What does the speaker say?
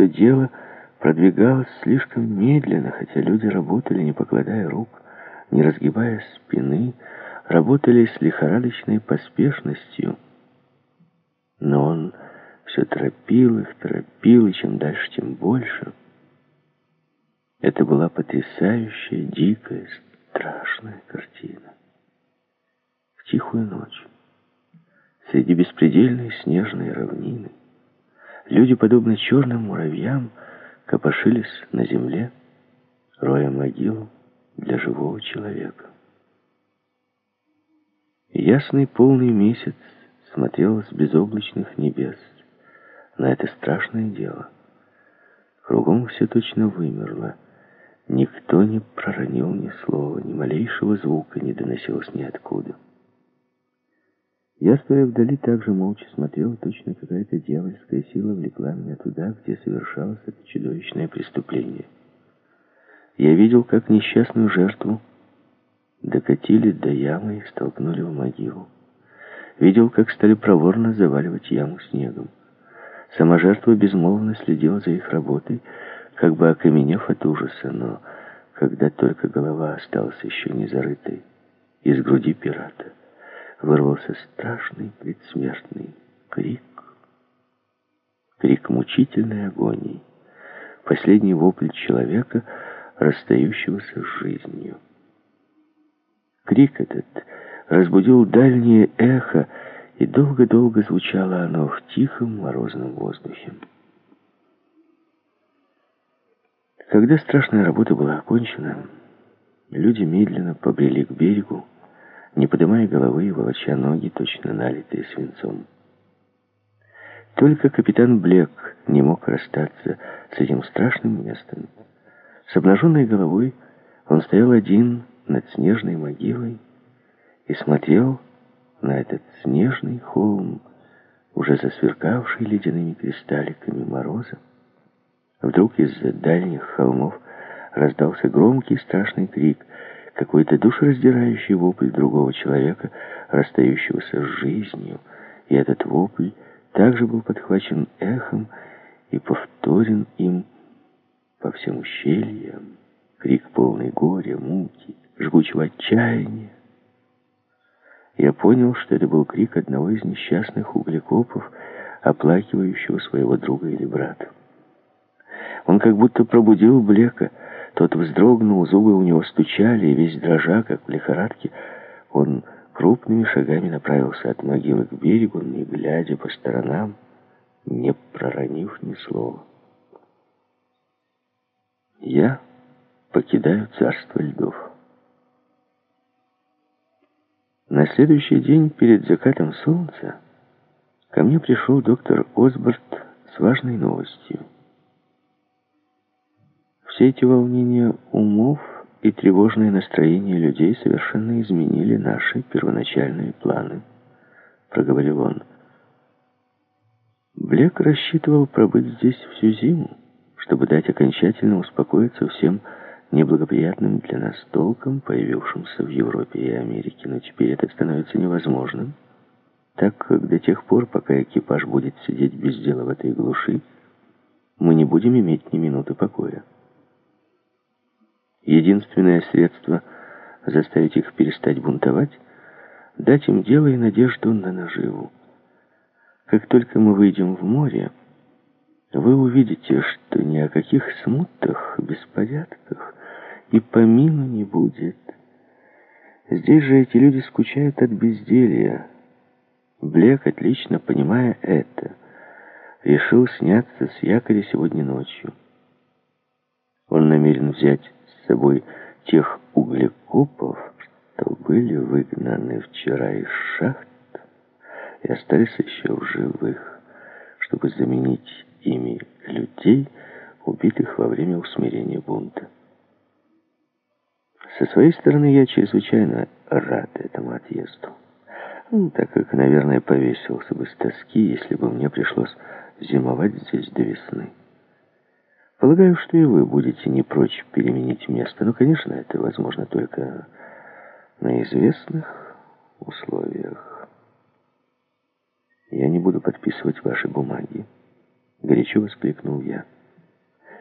что дело продвигалось слишком медленно, хотя люди работали, не покладая рук, не разгибая спины, работали с лихорадочной поспешностью. Но он все торопил их, торопил, и чем дальше, тем больше. Это была потрясающая, дикая, страшная картина. В тихую ночь, среди беспредельной снежной равнины, люди, подобно черным муравьям, копошились на земле, роя могилу для живого человека. Ясный полный месяц смотрел с безоблачных небес на это страшное дело. Кругом все точно вымерло. Никто не проронил ни слова, ни малейшего звука не доносилось ниоткуда. Я, стоя вдали, также молча смотрел, точно какая-то дьявольская сила влекла меня туда, где совершалось это чудовищное преступление. Я видел, как несчастную жертву докатили до ямы и столкнули в могилу. Видел, как стали проворно заваливать яму снегом. Сама жертва безмолвно следила за их работой, как бы окаменев от ужаса, но когда только голова осталась еще не зарытой, из груди пирата вырвался страшный предсмертный крик. Крик мучительной агонии. Последний вопль человека, расстающегося с жизнью. Крик этот разбудил дальнее эхо, и долго-долго звучало оно в тихом морозном воздухе. Когда страшная работа была окончена, люди медленно побрели к берегу, не поднимая головы и волоча ноги, точно налитые свинцом. Только капитан Блек не мог расстаться с этим страшным местом. С обнаженной головой он стоял один над снежной могилой и смотрел на этот снежный холм, уже засверкавший ледяными кристалликами мороза. Вдруг из-за дальних холмов раздался громкий страшный крик, какой-то душераздирающий вопль другого человека, расстающегося с жизнью, и этот вопль также был подхвачен эхом и повторен им по всем ущельям. Крик полный горя, муки, жгучего отчаяния. Я понял, что это был крик одного из несчастных углекопов, оплакивающего своего друга или брата. Он как будто пробудил Блека. Тот вздрогнул, зубы у него стучали, и весь дрожа, как в лихорадке, он крупными шагами направился от могилы к берегу, не глядя по сторонам, не проронив ни слова. Я покидаю царство льдов. На следующий день перед закатом солнца ко мне пришел доктор Осборд с важной новостью. Все эти волнения умов и тревожное настроение людей совершенно изменили наши первоначальные планы, проговорил он. Блек рассчитывал пробыть здесь всю зиму, чтобы дать окончательно успокоиться всем неблагоприятным для нас толком, появившимся в Европе и Америке. Но теперь это становится невозможным, так как до тех пор, пока экипаж будет сидеть без дела в этой глуши, мы не будем иметь ни минуты покоя. Единственное средство заставить их перестать бунтовать — дать им дело и надежду на наживу. Как только мы выйдем в море, вы увидите, что ни о каких смутах, беспорядках и помину не будет. Здесь же эти люди скучают от безделья. Блек, отлично понимая это, решил сняться с якоря сегодня ночью. Он намерен взять собой тех углекопов, что были выгнаны вчера из шахт и остались еще в живых, чтобы заменить ими людей, убитых во время усмирения бунта. Со своей стороны, я чрезвычайно рад этому отъезду. Ну, так как, наверное, повесился бы с тоски, если бы мне пришлось зимовать здесь до весны. Полагаю, что и вы будете не прочь переменить место. Но, конечно, это возможно только на известных условиях. Я не буду подписывать ваши бумаги. Горячо воскликнул я.